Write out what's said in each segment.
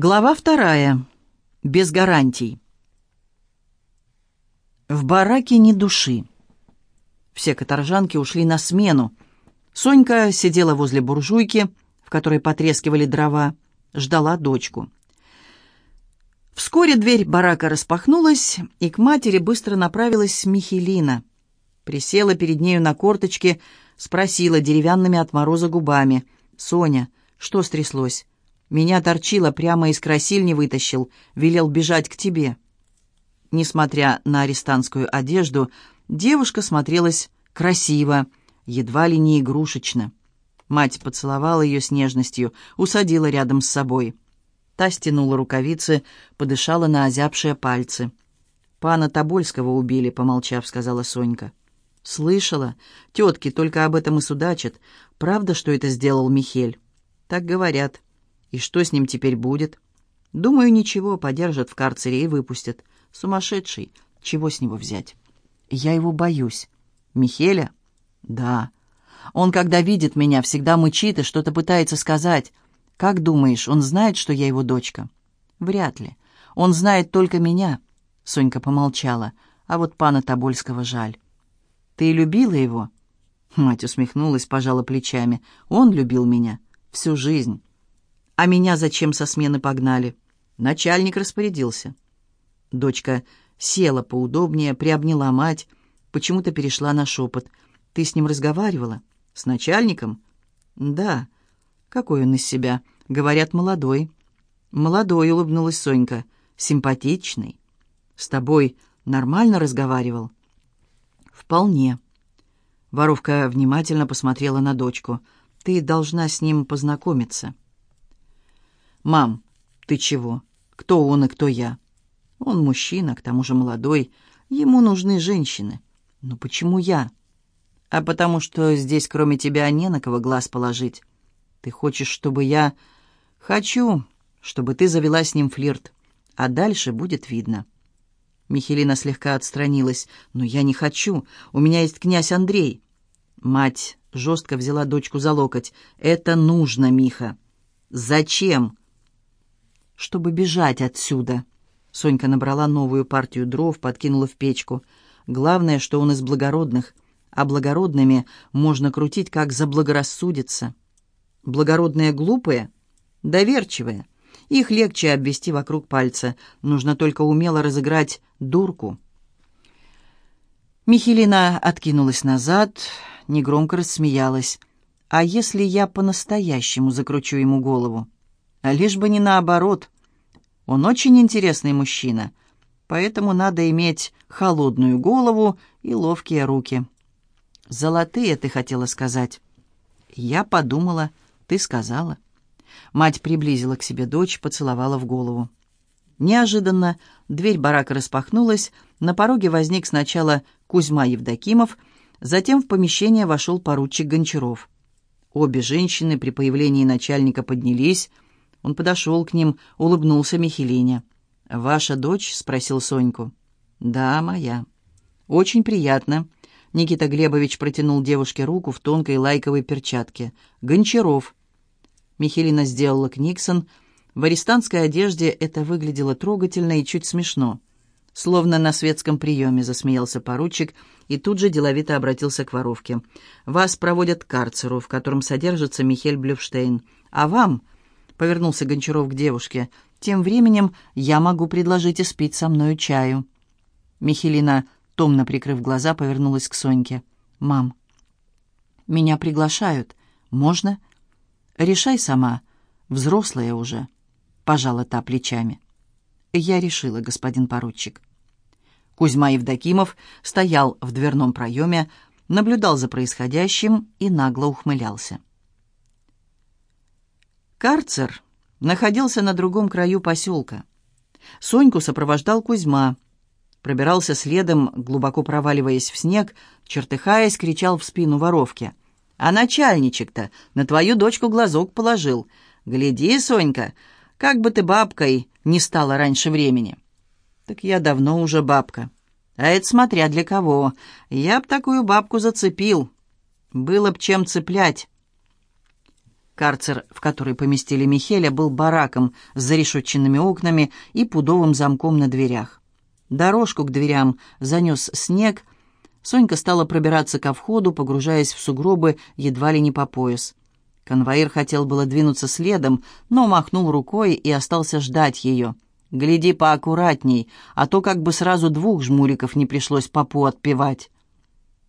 Глава вторая. Без гарантий. В бараке ни души. Все каторжанки ушли на смену. Сонька сидела возле буржуйки, в которой потрескивали дрова, ждала дочку. Вскоре дверь барака распахнулась, и к матери быстро направилась Михелина. Присела перед нею на корточки, спросила деревянными от мороза губами. «Соня, что стряслось?» Меня торчило, прямо из красильни вытащил, велел бежать к тебе». Несмотря на арестантскую одежду, девушка смотрелась красиво, едва ли не игрушечно. Мать поцеловала ее с нежностью, усадила рядом с собой. Та стянула рукавицы, подышала на озябшие пальцы. «Пана Тобольского убили», — помолчав, сказала Сонька. «Слышала. Тетки только об этом и судачат. Правда, что это сделал Михель?» «Так говорят. И что с ним теперь будет? Думаю, ничего, подержат в карцере и выпустят. Сумасшедший. Чего с него взять? Я его боюсь. Михеля? Да. Он, когда видит меня, всегда мычит и что-то пытается сказать. Как думаешь, он знает, что я его дочка? Вряд ли. Он знает только меня. Сонька помолчала. А вот пана Тобольского жаль. Ты любила его? Мать усмехнулась, пожала плечами. Он любил меня всю жизнь. А меня зачем со смены погнали? Начальник распорядился. Дочка села поудобнее, приобняла мать, почему-то перешла на шепот. «Ты с ним разговаривала? С начальником?» «Да». «Какой он из себя?» «Говорят, молодой». «Молодой», — улыбнулась Сонька. «Симпатичный». «С тобой нормально разговаривал?» «Вполне». Воровка внимательно посмотрела на дочку. «Ты должна с ним познакомиться». «Мам, ты чего? Кто он и кто я?» «Он мужчина, к тому же молодой. Ему нужны женщины. Но почему я?» «А потому что здесь кроме тебя не на кого глаз положить. Ты хочешь, чтобы я...» «Хочу, чтобы ты завела с ним флирт. А дальше будет видно». Михелина слегка отстранилась. «Но я не хочу. У меня есть князь Андрей». Мать жестко взяла дочку за локоть. «Это нужно, Миха». «Зачем?» Чтобы бежать отсюда. Сонька набрала новую партию дров, подкинула в печку. Главное, что он из благородных, а благородными можно крутить, как заблагорассудится. Благородные глупые, доверчивые. Их легче обвести вокруг пальца. Нужно только умело разыграть дурку. Михелина откинулась назад, негромко рассмеялась. «А если я по-настоящему закручу ему голову?» А лишь бы не наоборот. Он очень интересный мужчина, поэтому надо иметь холодную голову и ловкие руки. «Золотые, ты хотела сказать?» «Я подумала, ты сказала». Мать приблизила к себе дочь, поцеловала в голову. Неожиданно дверь барака распахнулась, на пороге возник сначала Кузьма Евдокимов, затем в помещение вошел поручик Гончаров. Обе женщины при появлении начальника поднялись, он подошел к ним, улыбнулся Михелине. «Ваша дочь?» — спросил Соньку. «Да, моя». «Очень приятно». Никита Глебович протянул девушке руку в тонкой лайковой перчатке. «Гончаров». Михелина сделала книксон. В арестантской одежде это выглядело трогательно и чуть смешно. Словно на светском приеме засмеялся поручик и тут же деловито обратился к воровке. «Вас проводят к карцеру, в котором содержится Михель Блюфштейн. А вам...» повернулся Гончаров к девушке. «Тем временем я могу предложить испить со мною чаю». Михелина, томно прикрыв глаза, повернулась к Соньке. «Мам, меня приглашают. Можно?» «Решай сама. Взрослая уже», — пожала та плечами. «Я решила, господин поручик». Кузьма Евдокимов стоял в дверном проеме, наблюдал за происходящим и нагло ухмылялся. Карцер находился на другом краю поселка. Соньку сопровождал Кузьма. Пробирался следом, глубоко проваливаясь в снег, чертыхаясь, кричал в спину воровке. «А начальничек-то на твою дочку глазок положил. Гляди, Сонька, как бы ты бабкой не стала раньше времени». «Так я давно уже бабка». «А это смотря для кого. Я б такую бабку зацепил. Было б чем цеплять». Карцер, в который поместили Михеля, был бараком с зарешетченными окнами и пудовым замком на дверях. Дорожку к дверям занес снег. Сонька стала пробираться ко входу, погружаясь в сугробы едва ли не по пояс. Конвоир хотел было двинуться следом, но махнул рукой и остался ждать ее. «Гляди поаккуратней, а то как бы сразу двух жмуриков не пришлось попу отпевать».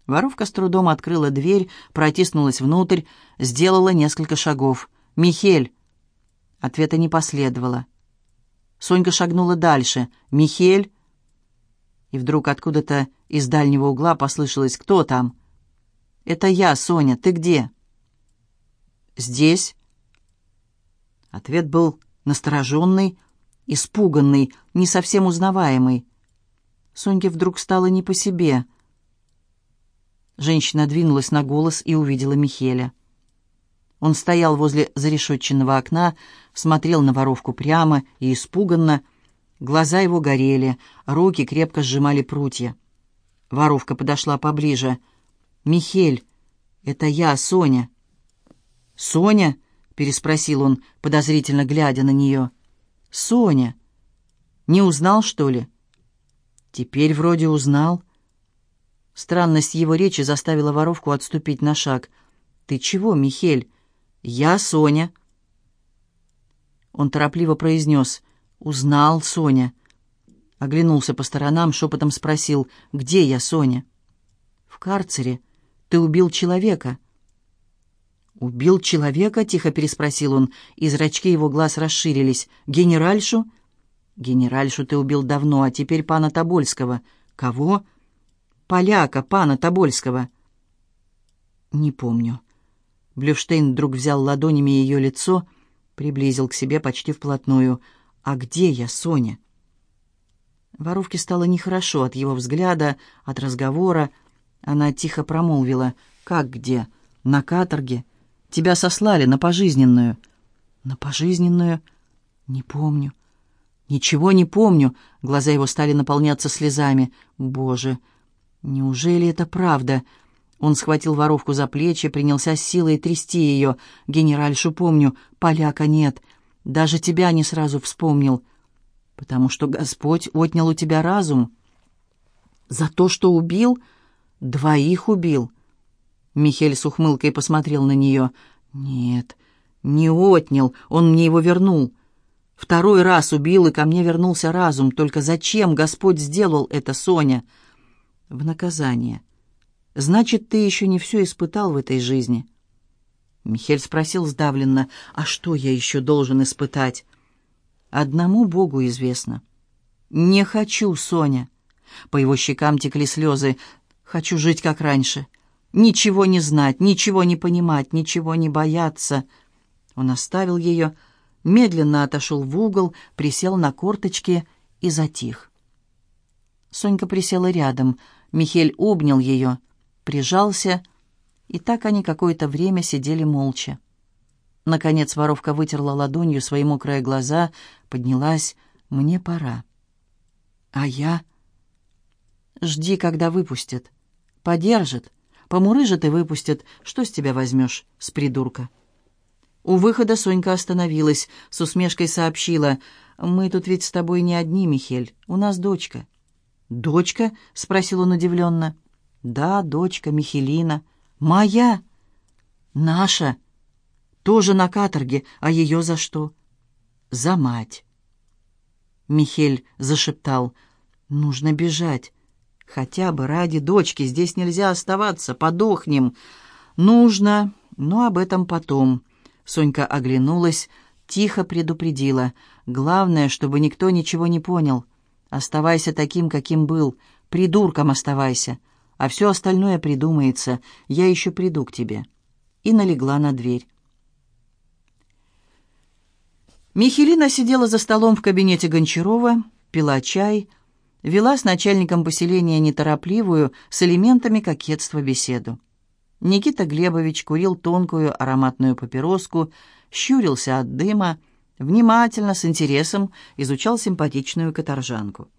Воровка с трудом открыла дверь, протиснулась внутрь, сделала несколько шагов. «Михель!» Ответа не последовало. Сонька шагнула дальше. «Михель!» И вдруг откуда-то из дальнего угла послышалось «Кто там?» «Это я, Соня. Ты где?» «Здесь». Ответ был настороженный, испуганный, не совсем узнаваемый. Соньке вдруг стало не по себе — Женщина двинулась на голос и увидела Михеля. Он стоял возле зарешетченного окна, смотрел на воровку прямо и испуганно. Глаза его горели, руки крепко сжимали прутья. Воровка подошла поближе. «Михель, это я, Соня». «Соня?» — переспросил он, подозрительно глядя на нее. «Соня. Не узнал, что ли?» «Теперь вроде узнал». Странность его речи заставила воровку отступить на шаг. «Ты чего, Михель?» «Я Соня». Он торопливо произнес. «Узнал, Соня». Оглянулся по сторонам, шепотом спросил. «Где я, Соня?» «В карцере. Ты убил человека». «Убил человека?» — тихо переспросил он, и зрачки его глаз расширились. «Генеральшу?» «Генеральшу ты убил давно, а теперь пана Тобольского». «Кого?» Поляка, пана Тобольского?» «Не помню». Блюштейн вдруг взял ладонями ее лицо, приблизил к себе почти вплотную. «А где я, Соня?» Воровке стало нехорошо от его взгляда, от разговора. Она тихо промолвила. «Как где? На каторге? Тебя сослали на пожизненную». «На пожизненную? Не помню». «Ничего не помню». Глаза его стали наполняться слезами. «Боже, Неужели это правда? Он схватил воровку за плечи, принялся с силой трясти ее. Генеральшу помню, поляка нет. Даже тебя не сразу вспомнил. Потому что Господь отнял у тебя разум. За то, что убил? Двоих убил. Михель с ухмылкой посмотрел на нее. Нет, не отнял, он мне его вернул. Второй раз убил, и ко мне вернулся разум. Только зачем Господь сделал это, Соня?» В наказание. Значит, ты еще не все испытал в этой жизни. Михель спросил сдавленно, а что я еще должен испытать? Одному Богу известно. Не хочу, Соня. По его щекам текли слезы. Хочу жить, как раньше. Ничего не знать, ничего не понимать, ничего не бояться. Он оставил ее, медленно отошел в угол, присел на корточки и затих. Сонька присела рядом — Михель обнял ее, прижался, и так они какое-то время сидели молча. Наконец воровка вытерла ладонью свои мокрые глаза, поднялась. «Мне пора». «А я?» «Жди, когда выпустят. Подержат, помурыжат и выпустят. Что с тебя возьмешь, с придурка?» У выхода Сонька остановилась, с усмешкой сообщила. «Мы тут ведь с тобой не одни, Михель. У нас дочка». «Дочка?» — спросил он удивленно. «Да, дочка Михелина. Моя. Наша. Тоже на каторге, а ее за что?» «За мать». Михель зашептал. «Нужно бежать. Хотя бы ради дочки. Здесь нельзя оставаться. Подохнем. Нужно, но об этом потом». Сонька оглянулась, тихо предупредила. «Главное, чтобы никто ничего не понял». Оставайся таким, каким был. Придурком оставайся. А все остальное придумается. Я еще приду к тебе». И налегла на дверь. Михелина сидела за столом в кабинете Гончарова, пила чай, вела с начальником поселения неторопливую, с элементами кокетства беседу. Никита Глебович курил тонкую ароматную папироску, щурился от дыма, внимательно, с интересом изучал симпатичную каторжанку.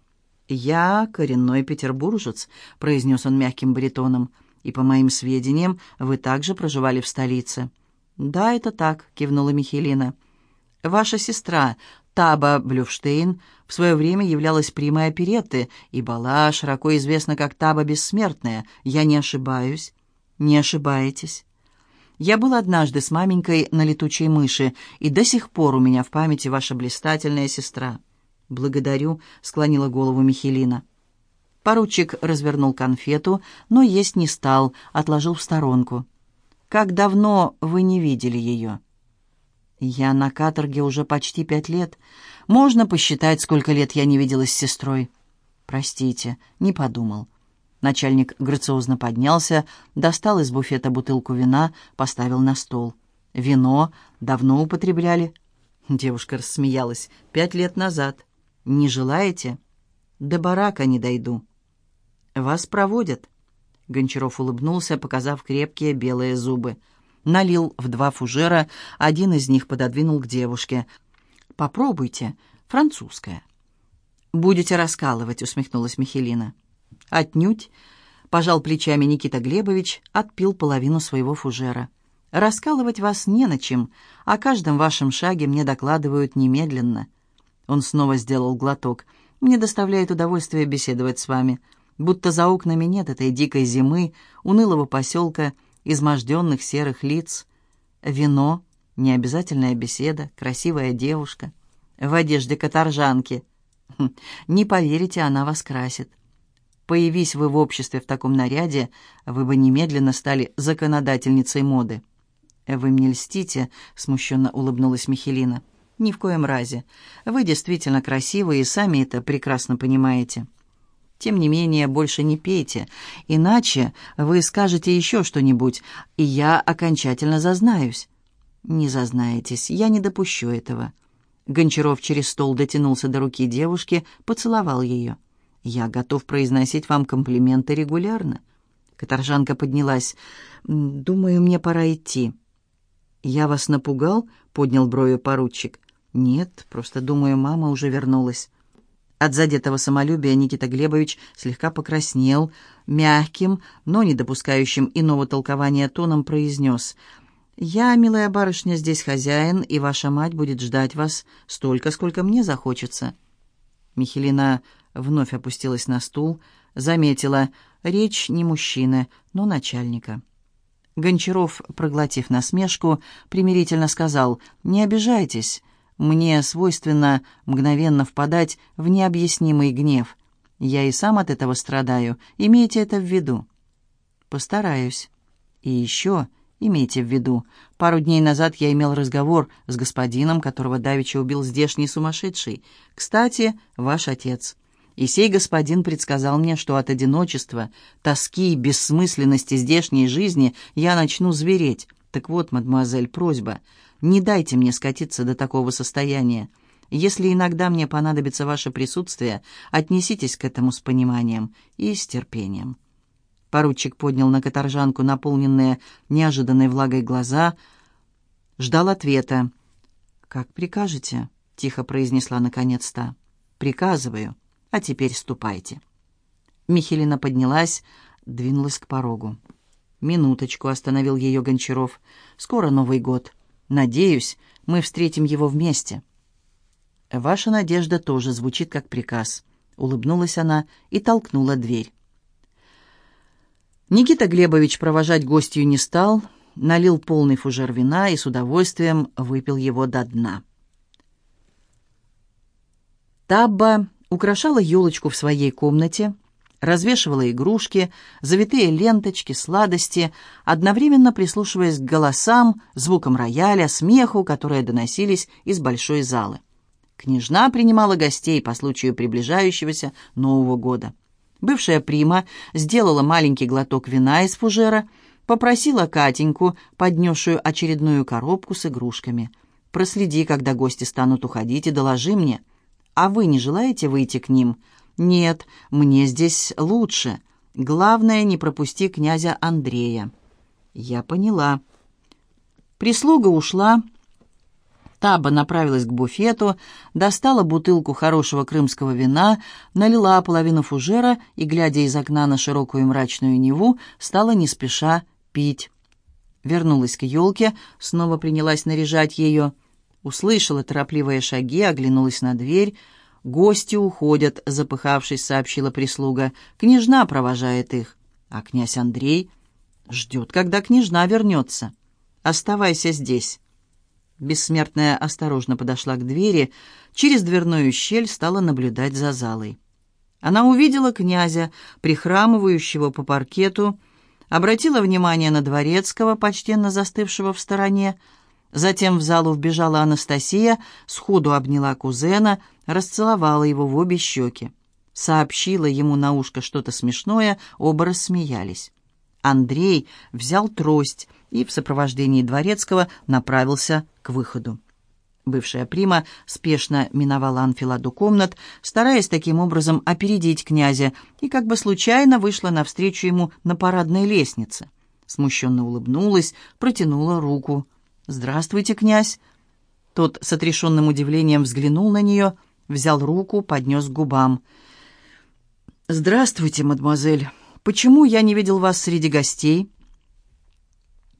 «Я коренной петербуржец», — произнес он мягким баритоном, «и, по моим сведениям, вы также проживали в столице. «Да, это так», — кивнула Михелина. «Ваша сестра, Таба Блюфштейн, в свое время являлась примой оперетты и была широко известна как Таба Бессмертная. Я не ошибаюсь?» «Не ошибаетесь». Я был однажды с маменькой на летучей мыши, и до сих пор у меня в памяти ваша блистательная сестра». «Благодарю», — склонила голову Михелина. Поручик развернул конфету, но есть не стал, отложил в сторонку. «Как давно вы не видели ее?» «Я на каторге уже почти пять лет. Можно посчитать, сколько лет я не виделась с сестрой». «Простите, не подумал». Начальник грациозно поднялся, достал из буфета бутылку вина, поставил на стол. «Вино давно употребляли?» Девушка рассмеялась. «Пять лет назад. Не желаете?» «До барака не дойду». «Вас проводят». Гончаров улыбнулся, показав крепкие белые зубы. Налил в два фужера, один из них пододвинул к девушке. «Попробуйте, французское». «Будете раскалывать», — усмехнулась Михелина. «Отнюдь», — пожал плечами Никита Глебович, отпил половину своего фужера. «Раскалывать вас не на чем, о каждом вашем шаге мне докладывают немедленно». Он снова сделал глоток. «Мне доставляет удовольствие беседовать с вами, будто за окнами нет этой дикой зимы, унылого поселка, изможденных серых лиц. Вино, необязательная беседа, красивая девушка в одежде каторжанки. Хм, не поверите, она вас красит. Появись вы в обществе в таком наряде, вы бы немедленно стали законодательницей моды». «Вы мне льстите», — смущенно улыбнулась Михелина. «Ни в коем разе. Вы действительно красивы и сами это прекрасно понимаете». Тем не менее, больше не пейте, иначе вы скажете еще что-нибудь, и я окончательно зазнаюсь». «Не зазнаетесь, я не допущу этого». Гончаров через стол дотянулся до руки девушки, поцеловал ее. Я готов произносить вам комплименты регулярно. Каторжанка поднялась. «Думаю, мне пора идти». «Я вас напугал?» — поднял брови поручик. «Нет, просто думаю, мама уже вернулась». От задетого самолюбия Никита Глебович слегка покраснел, мягким, но не допускающим иного толкования тоном произнес «Я, милая барышня, здесь хозяин, и ваша мать будет ждать вас столько, сколько мне захочется». Михелина вновь опустилась на стул, заметила, речь не мужчины, но начальника. Гончаров, проглотив насмешку, примирительно сказал, «Не обижайтесь, мне свойственно мгновенно впадать в необъяснимый гнев. Я и сам от этого страдаю, имейте это в виду». «Постараюсь. И еще...» Имейте в виду, пару дней назад я имел разговор с господином, которого давеча убил здешний сумасшедший. Кстати, ваш отец. И сей господин предсказал мне, что от одиночества, тоски и бессмысленности здешней жизни я начну звереть. Так вот, мадемуазель, просьба, не дайте мне скатиться до такого состояния. Если иногда мне понадобится ваше присутствие, отнеситесь к этому с пониманием и с терпением». Поручик поднял на каторжанку наполненные неожиданной влагой глаза, ждал ответа. «Как прикажете?» — тихо произнесла наконец-то. «Приказываю. А теперь ступайте». Михелина поднялась, двинулась к порогу. «Минуточку», — остановил ее Гончаров. «Скоро Новый год. Надеюсь, мы встретим его вместе». «Ваша надежда тоже звучит как приказ», — улыбнулась она и толкнула дверь. Никита Глебович провожать гостью не стал, налил полный фужер вина и с удовольствием выпил его до дна. Табба украшала елочку в своей комнате, развешивала игрушки, завитые ленточки, сладости, одновременно прислушиваясь к голосам, звукам рояля, смеху, которые доносились из большой залы. Княжна принимала гостей по случаю приближающегося Нового года. Бывшая прима сделала маленький глоток вина из фужера, попросила Катеньку, поднесшую очередную коробку с игрушками. «Проследи, когда гости станут уходить, и доложи мне. А вы не желаете выйти к ним?» «Нет, мне здесь лучше. Главное, не пропусти князя Андрея». «Я поняла». Прислуга ушла, Таба направилась к буфету, достала бутылку хорошего крымского вина, налила половину фужера и, глядя из окна на широкую мрачную Неву, стала не спеша пить. Вернулась к елке, снова принялась наряжать ее. Услышала торопливые шаги, оглянулась на дверь. «Гости уходят», — запыхавшись, сообщила прислуга. «Княжна провожает их». А князь Андрей ждет, когда княжна вернется. «Оставайся здесь». Бессмертная осторожно подошла к двери, через дверную щель стала наблюдать за залой. Она увидела князя, прихрамывающего по паркету, обратила внимание на дворецкого, почтенно застывшего в стороне. Затем в залу вбежала Анастасия, сходу обняла кузена, расцеловала его в обе щеки. Сообщила ему на ушко что-то смешное, оба рассмеялись. Андрей взял трость и в сопровождении дворецкого направился к выходу. Бывшая прима спешно миновала анфиладу комнат, стараясь таким образом опередить князя, и как бы случайно вышла навстречу ему на парадной лестнице. Смущенно улыбнулась, протянула руку. «Здравствуйте, князь!» Тот с отрешенным удивлением взглянул на нее, взял руку, поднес к губам. «Здравствуйте, мадемуазель. Почему я не видел вас среди гостей?»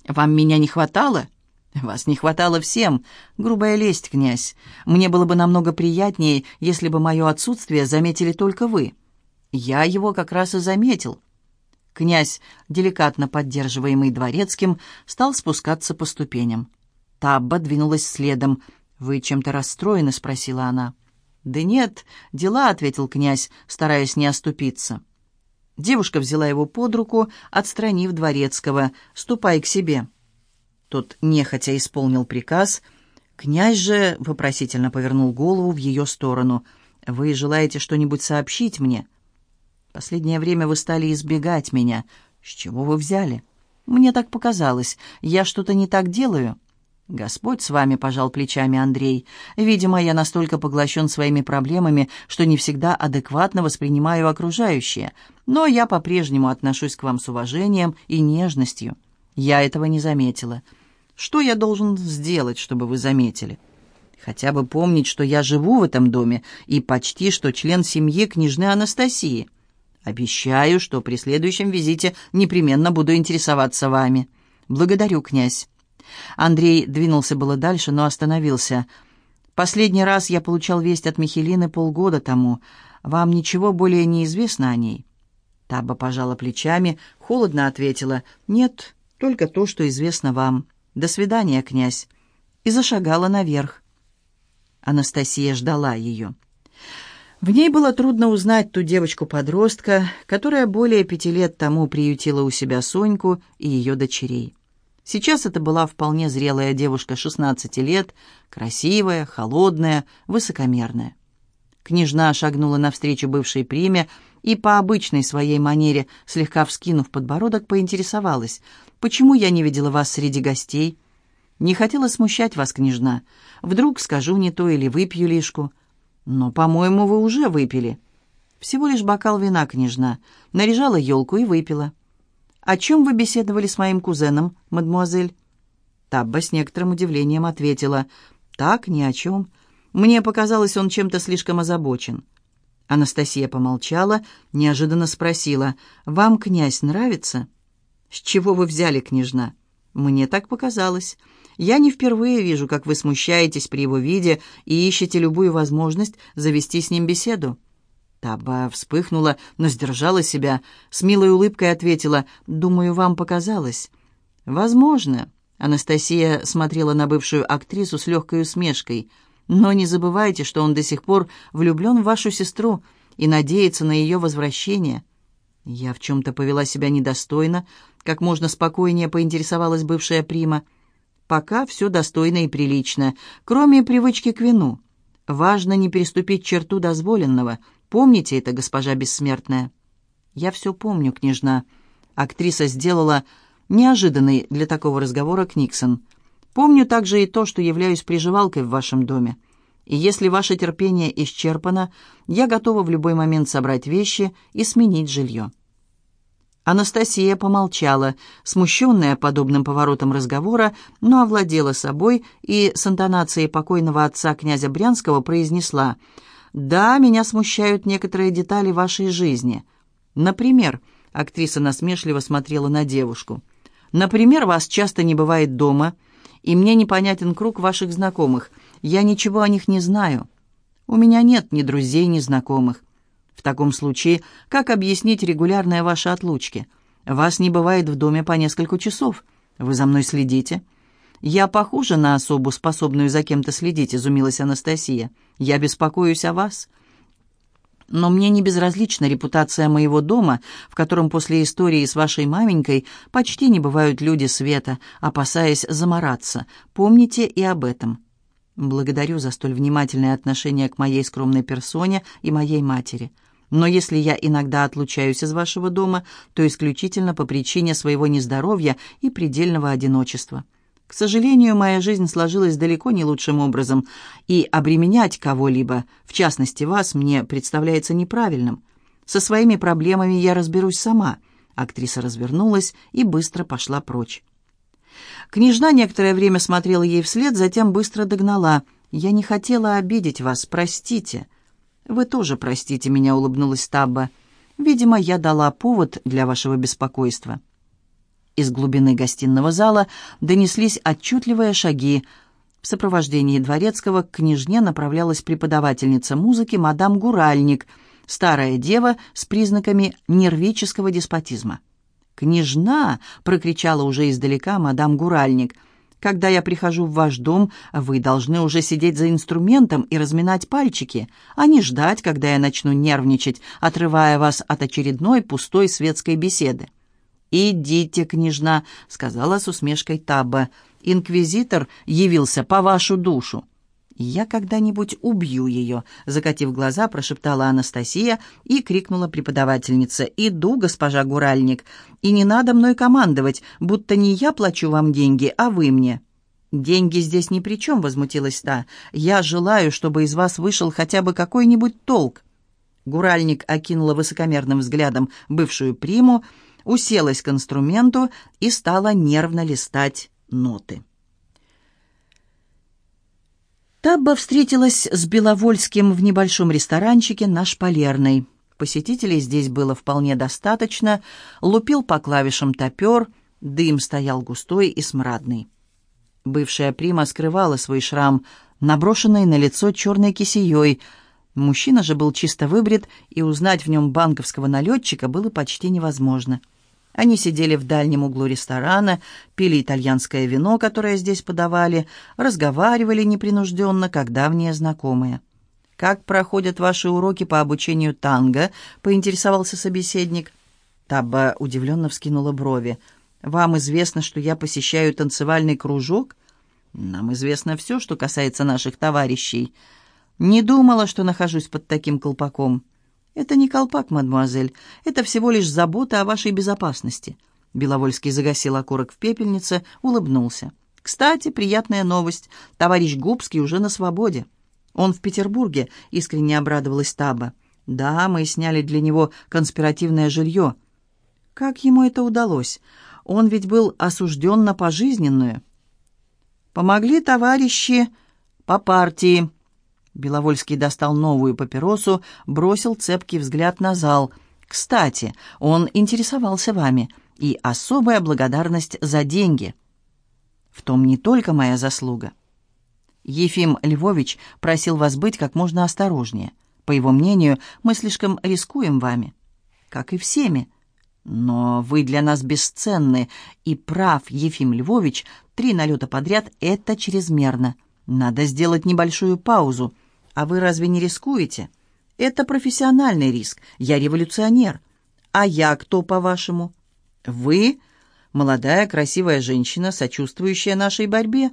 «Вам меня не хватало?» «Вас не хватало всем. Грубая лесть, князь. Мне было бы намного приятнее, если бы мое отсутствие заметили только вы. Я его как раз и заметил». Князь, деликатно поддерживаемый дворецким, стал спускаться по ступеням. Табба двинулась следом. «Вы чем-то расстроены?» — спросила она. «Да нет, дела», — ответил князь, стараясь не оступиться. Девушка взяла его под руку, отстранив дворецкого. «Ступай к себе». Тот нехотя исполнил приказ. Князь же вопросительно повернул голову в ее сторону. «Вы желаете что-нибудь сообщить мне?» «Последнее время вы стали избегать меня. С чего вы взяли?» «Мне так показалось. Я что-то не так делаю?» «Господь с вами», — пожал плечами Андрей. «Видимо, я настолько поглощен своими проблемами, что не всегда адекватно воспринимаю окружающее. Но я по-прежнему отношусь к вам с уважением и нежностью. Я этого не заметила. Что я должен сделать, чтобы вы заметили?» «Хотя бы помнить, что я живу в этом доме и почти что член семьи княжны Анастасии. Обещаю, что при следующем визите непременно буду интересоваться вами. Благодарю, князь». Андрей двинулся было дальше, но остановился. «Последний раз я получал весть от Михелины полгода тому. Вам ничего более не известно о ней?» Таба пожала плечами, холодно ответила. «Нет, только то, что известно вам. До свидания, князь». И зашагала наверх. Анастасия ждала ее. В ней было трудно узнать ту девочку-подростка, которая более пяти лет тому приютила у себя Соньку и ее дочерей. Сейчас это была вполне зрелая девушка 16 лет, красивая, холодная, высокомерная. Княжна шагнула навстречу бывшей приме и по обычной своей манере, слегка вскинув подбородок, поинтересовалась, «Почему я не видела вас среди гостей?» «Не хотела смущать вас, княжна. Вдруг скажу не то или выпью лишку». «Но, по-моему, вы уже выпили». «Всего лишь бокал вина, княжна. Наряжала елку и выпила». «О чем вы беседовали с моим кузеном, мадемуазель?» Табба с некоторым удивлением ответила. «Так, ни о чем. Мне показалось, он чем-то слишком озабочен». Анастасия помолчала, неожиданно спросила. «Вам князь нравится?» «С чего вы взяли, княжна?» «Мне так показалось. Я не впервые вижу, как вы смущаетесь при его виде и ищете любую возможность завести с ним беседу». Таба вспыхнула, но сдержала себя. С милой улыбкой ответила, «Думаю, вам показалось». «Возможно». Анастасия смотрела на бывшую актрису с легкой усмешкой. «Но не забывайте, что он до сих пор влюблен в вашу сестру и надеется на ее возвращение». «Я в чем-то повела себя недостойно», как можно спокойнее поинтересовалась бывшая прима. «Пока все достойно и прилично, кроме привычки к вину. Важно не переступить черту дозволенного, Помните это, госпожа бессмертная?» «Я все помню, княжна». Актриса сделала неожиданный для такого разговора Книксон. «Помню также и то, что являюсь приживалкой в вашем доме. И если ваше терпение исчерпано, я готова в любой момент собрать вещи и сменить жилье». Анастасия помолчала, смущенная подобным поворотом разговора, но овладела собой и с интонацией покойного отца князя Брянского произнесла – да, меня смущают некоторые детали вашей жизни. Например, актриса насмешливо смотрела на девушку. Например, вас часто не бывает дома, и мне непонятен круг ваших знакомых. Я ничего о них не знаю. У меня нет ни друзей, ни знакомых. В таком случае, как объяснить регулярные ваши отлучки? Вас не бывает в доме по несколько часов. Вы за мной следите?» «Я похожа на особу, способную за кем-то следить», — изумилась Анастасия. «Я беспокоюсь о вас». «Но мне не безразлична репутация моего дома, в котором после истории с вашей маменькой почти не бывают люди света, опасаясь замораться. Помните и об этом». «Благодарю за столь внимательное отношение к моей скромной персоне и моей матери. Но если я иногда отлучаюсь из вашего дома, то исключительно по причине своего нездоровья и предельного одиночества». К сожалению, моя жизнь сложилась далеко не лучшим образом, и обременять кого-либо, в частности вас, мне представляется неправильным. Со своими проблемами я разберусь сама». Актриса развернулась и быстро пошла прочь. Княжна некоторое время смотрела ей вслед, затем быстро догнала. «Я не хотела обидеть вас, простите». «Вы тоже простите меня», — улыбнулась Табба. «Видимо, я дала повод для вашего беспокойства». Из глубины гостиного зала донеслись отчетливые шаги. В сопровождении дворецкого к княжне направлялась преподавательница музыки мадам Гуральник, старая дева с признаками нервического деспотизма. «Княжна!» — прокричала уже издалека мадам Гуральник. «Когда я прихожу в ваш дом, вы должны уже сидеть за инструментом и разминать пальчики, а не ждать, когда я начну нервничать, отрывая вас от очередной пустой светской беседы». «Идите, княжна», — сказала с усмешкой Таба. «Инквизитор явился по вашу душу». «Я когда-нибудь убью ее», — закатив глаза, прошептала Анастасия и крикнула преподавательница. «Иду, госпожа Гуральник, и не надо мной командовать, будто не я плачу вам деньги, а вы мне». «Деньги здесь ни при чем», — возмутилась та. «Я желаю, чтобы из вас вышел хотя бы какой-нибудь толк». Гуральник окинула высокомерным взглядом бывшую приму, — уселась к инструменту и стала нервно листать ноты. Табба встретилась с Беловольским в небольшом ресторанчике на Шпалерной. Посетителей здесь было вполне достаточно, лупил по клавишам топер, дым стоял густой и смрадный. Бывшая прима скрывала свой шрам, наброшенный на лицо черной кисеей. Мужчина же был чисто выбрит, и узнать в нем банковского налетчика было почти невозможно. Они сидели в дальнем углу ресторана, пили итальянское вино, которое здесь подавали, разговаривали непринужденно, как давние знакомые. «Как проходят ваши уроки по обучению танго?» — поинтересовался собеседник. Табба удивленно вскинула брови. «Вам известно, что я посещаю танцевальный кружок?» «Нам известно все, что касается наших товарищей. Не думала, что нахожусь под таким колпаком». «Это не колпак, мадемуазель. Это всего лишь забота о вашей безопасности». Беловольский загасил окурок в пепельнице, улыбнулся. «Кстати, приятная новость. Товарищ Губский уже на свободе. Он в Петербурге», — искренне обрадовалась Таба. «Да, мы сняли для него конспиративное жилье». «Как ему это удалось? Он ведь был осужден на пожизненную». «Помогли товарищи по партии», Беловольский достал новую папиросу, бросил цепкий взгляд на зал. «Кстати, он интересовался вами, и особая благодарность за деньги. В том не только моя заслуга. Ефим Львович просил вас быть как можно осторожнее. По его мнению, мы слишком рискуем вами, как и всеми. Но вы для нас бесценны, и прав Ефим Львович, три налета подряд — это чрезмерно. Надо сделать небольшую паузу. А вы разве не рискуете? Это профессиональный риск. Я революционер. А я кто, по-вашему? Вы молодая, красивая женщина, сочувствующая нашей борьбе.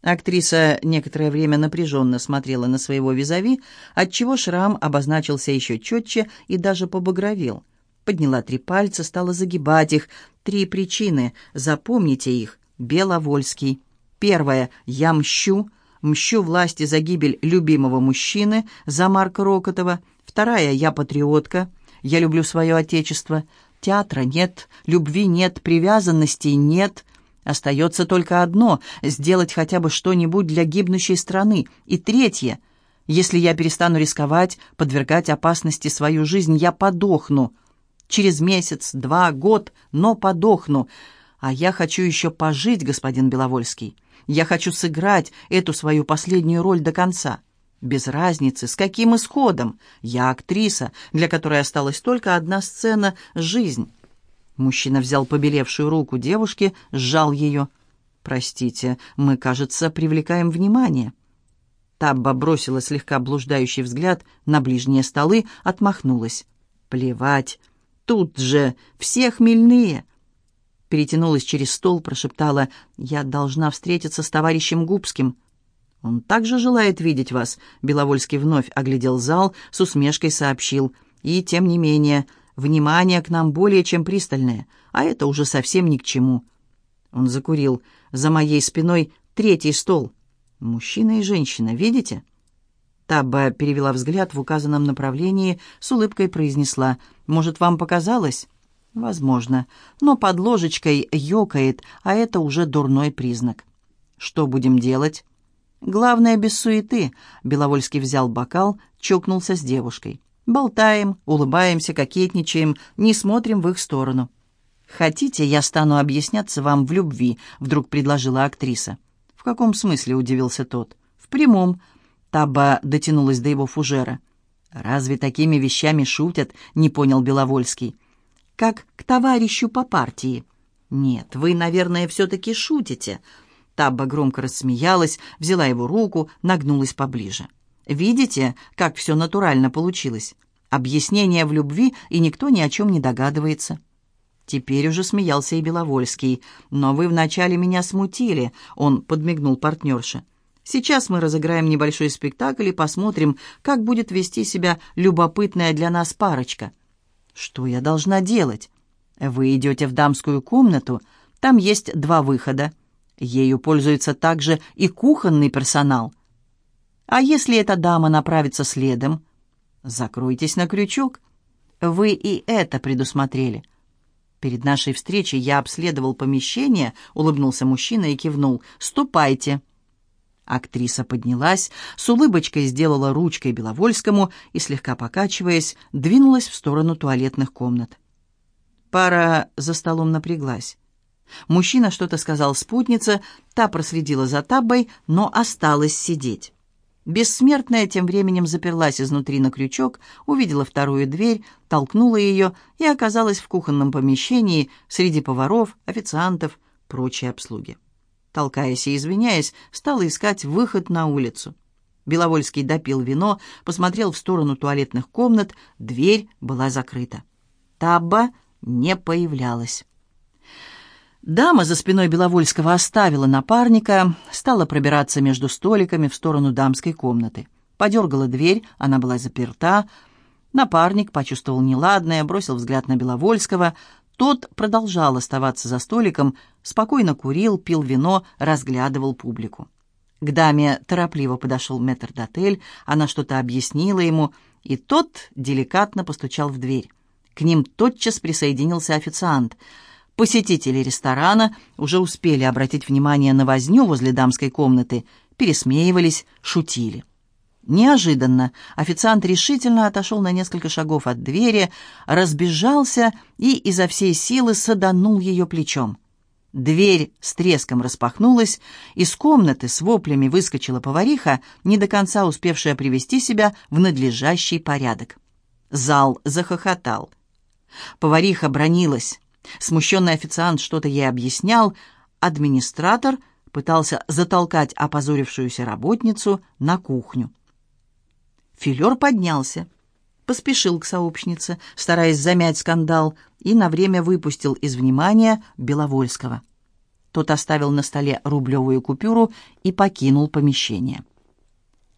Актриса некоторое время напряженно смотрела на своего визави, отчего шрам обозначился еще четче и даже побагровел. Подняла три пальца, стала загибать их. Три причины. Запомните их. Беловольский. Первое. Я мщу. Мщу власти за гибель любимого мужчины, за Марка Рокотова. Вторая «Я патриотка». Я люблю свое отечество. Театра нет, любви нет, привязанностей нет. Остается только одно — сделать хотя бы что-нибудь для гибнущей страны. И третье — если я перестану рисковать, подвергать опасности свою жизнь, я подохну. Через месяц, два, год, но подохну. «А я хочу еще пожить, господин Беловольский. Я хочу сыграть эту свою последнюю роль до конца. Без разницы, с каким исходом. Я актриса, для которой осталась только одна сцена — жизнь». Мужчина взял побелевшую руку девушки, сжал ее. «Простите, мы, кажется, привлекаем внимание». Табба бросила слегка блуждающий взгляд на ближние столы, отмахнулась. «Плевать. Тут же все хмельные». Перетянулась через стол, прошептала, «Я должна встретиться с товарищем Губским». «Он также желает видеть вас», — Беловольский вновь оглядел зал, с усмешкой сообщил. «И, тем не менее, внимание к нам более чем пристальное, а это уже совсем ни к чему». Он закурил. «За моей спиной третий стол. Мужчина и женщина, видите?» Табба перевела взгляд в указанном направлении, с улыбкой произнесла. «Может, вам показалось?» «Возможно. Но под ложечкой ёкает, а это уже дурной признак». «Что будем делать?» «Главное, без суеты», — Беловольский взял бокал, чокнулся с девушкой. «Болтаем, улыбаемся, кокетничаем, не смотрим в их сторону». «Хотите, я стану объясняться вам в любви», — вдруг предложила актриса. «В каком смысле?» — удивился тот. «В прямом». Таба дотянулась до его фужера. «Разве такими вещами шутят?» — не понял Беловольский. «Как к товарищу по партии». «Нет, вы, наверное, все-таки шутите». Табба громко рассмеялась, взяла его руку, нагнулась поближе. «Видите, как все натурально получилось? Объяснение в любви, и никто ни о чем не догадывается». Теперь уже смеялся и Беловольский. «Но вы вначале меня смутили», — он подмигнул партнерше. «Сейчас мы разыграем небольшой спектакль и посмотрим, как будет вести себя любопытная для нас парочка». «Что я должна делать?» «Вы идете в дамскую комнату, там есть два выхода. Ею пользуется также и кухонный персонал. А если эта дама направится следом? Закройтесь на крючок. Вы и это предусмотрели». «Перед нашей встречей я обследовал помещение», — улыбнулся мужчина и кивнул. «Ступайте». Актриса поднялась, с улыбочкой сделала ручкой Беловольскому и, слегка покачиваясь, двинулась в сторону туалетных комнат. Пара за столом напряглась. Мужчина что-то сказал спутнице, та проследила за табой, но осталась сидеть. Бессмертная тем временем заперлась изнутри на крючок, увидела вторую дверь, толкнула ее и оказалась в кухонном помещении среди поваров, официантов, прочей обслуги. Толкаясь и извиняясь, стала искать выход на улицу. Беловольский допил вино, посмотрел в сторону туалетных комнат, дверь была закрыта. Табба не появлялась. Дама за спиной Беловольского оставила напарника, стала пробираться между столиками в сторону дамской комнаты. Подергала дверь, она была заперта. Напарник почувствовал неладное, бросил взгляд на Беловольского. Тот продолжал оставаться за столиком, спокойно курил, пил вино, разглядывал публику. К даме торопливо подошел метрдотель, она что-то объяснила ему, и тот деликатно постучал в дверь. К ним тотчас присоединился официант — Посетители ресторана уже успели обратить внимание на возню возле дамской комнаты, пересмеивались, шутили. Неожиданно официант решительно отошел на несколько шагов от двери, разбежался и изо всей силы саданул ее плечом. Дверь с треском распахнулась, из комнаты с воплями выскочила повариха, не до конца успевшая привести себя в надлежащий порядок. Зал захохотал. Повариха бронилась. Смущенный официант что-то ей объяснял. Администратор пытался затолкать опозорившуюся работницу на кухню. Филер поднялся, поспешил к сообщнице, стараясь замять скандал, и на время выпустил из внимания Беловольского. Тот оставил на столе рублевую купюру и покинул помещение.